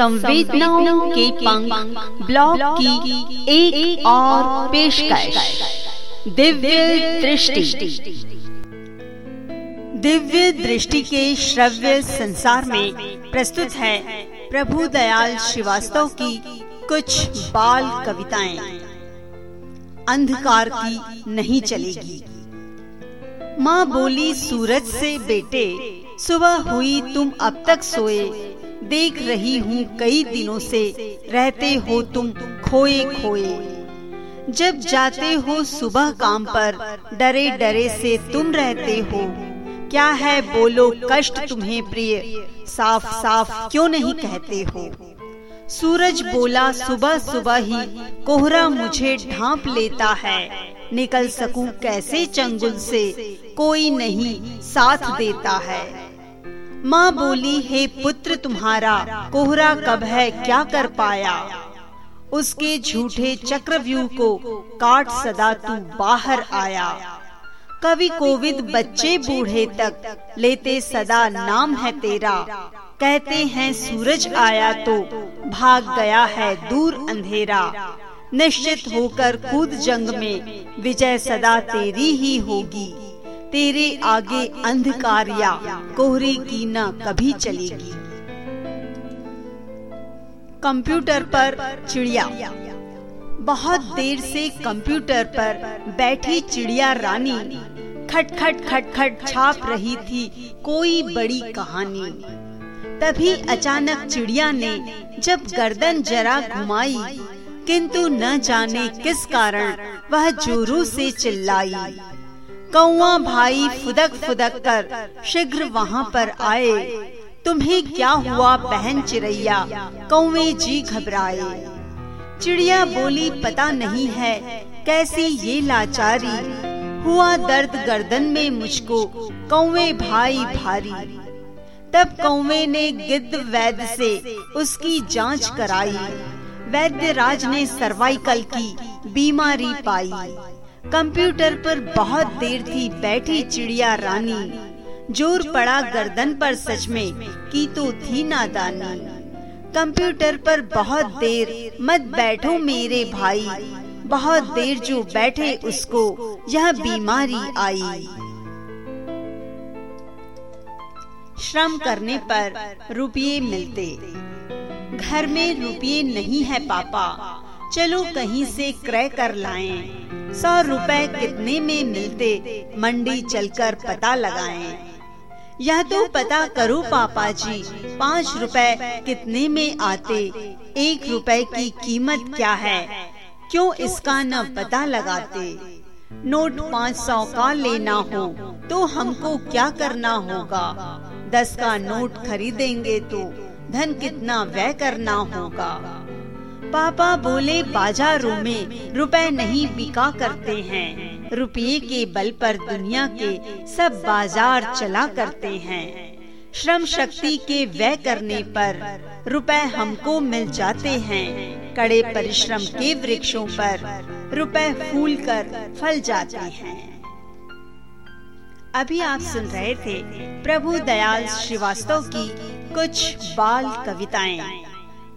संवेदनाओं के पंख ब्लॉग की एक, एक और पेशकश। दिव्य दृष्टि। दिव्य दृष्टि के श्रव्य संसार में प्रस्तुत है प्रभु दयाल श्रीवास्तव की कुछ बाल कविताएँ। अंधकार की नहीं चलेगी। माँ बोली सूरज से बेटे सुबह हुई तुम अब तक सोए देख रही हूँ कई दिनों से, रहते हो तुम खोए खोए जब जाते हो सुबह काम पर डरे डरे से तुम रहते हो। क्या है बोलो कष्ट तुम्हें प्रिय साफ़ साफ़ क्यों नहीं कहते हो? सूरज बोला सुबह सुबह ही, कोहरा मुझे ढांप लेता है। निकल सकूँ कैसे चंगुल से? कोई नहीं, साथ देता है। माँ बोली, हे पुत्र तुम्हारा, कोहरा कब है? क्या कर पाया? उसके झूठे चक्रव्यूह को काट सदा तू बाहर आया। कवि कोविद, बच्चे बूढ़े तक लेते सदा नाम है तेरा। कहते हैं, सूरज आया तो भाग गया है दूर अंधेरा। निश्चित होकर कूद जंग में, विजय सदा तेरी ही होगी। तेरे आगे अंधकार या कोहरे की न कभी चलेगी। कंप्यूटर पर चिड़िया। बहुत देर से कंप्यूटर पर बैठी चिड़िया रानी खट खट खट खट छाप रही थी कोई बड़ी कहानी। तभी अचानक चिड़िया ने जब गर्दन जरा घुमाई, किंतु न जाने किस कारण वह जोरों से चिल्लाई। कौआ भाई फुदक फुदक कर, शीघ्र वहाँ पर आए। तुम्हें क्या हुआ बहन चिड़ैया? कौवे जी घबराए। चिड़िया बोली, पता नहीं है कैसी ये लाचारी। हुआ दर्द गर्दन में मुझको, कौवे भाई भारी। तब कौवे ने गिद्ध वैद्य से उसकी जाँच कराई। वैद्य राज ने सर्वाइकल की बीमारी पाई। कंप्यूटर पर बहुत देर थी बैठी चिड़िया रानी। ज़ोर पड़ा गर्दन पर सच में की तो थी नादानी। कंप्यूटर पर बहुत देर मत बैठो मेरे भाई। बहुत देर जो बैठे उसको यह बीमारी आई। श्रम करने पर रुपये मिलते। घर में रुपये नहीं है पापा। चलो कहीं से क्रय कर लाएँ। सौ रुपए कितने में मिलते? मंडी चलकर पता लगाएँ। यह तो पता करो पापा जी, पाँच रुपए कितने में आते? एक रुपए की कीमत क्या है? क्यों इसका न पता लगाते? नोट पाँच सौ का लेना हो तो हमको क्या करना होगा? दस का नोट खरीदेंगे तो धन कितना व्यय करना होगा? पापा बोले, बाजारों में रुपए नहीं बिका करते हैं। रुपये के बल पर दुनिया के सब बाज़ार चला करते हैं। श्रम शक्ति के व्यय करने पर रुपए हमको मिल जाते हैं। कड़े परिश्रम के वृक्षों पर रुपए फूल कर फल जाते हैं। अभी आप सुन रहे थे प्रभु दयाल श्रीवास्तव की कुछ बाल कविताएँ।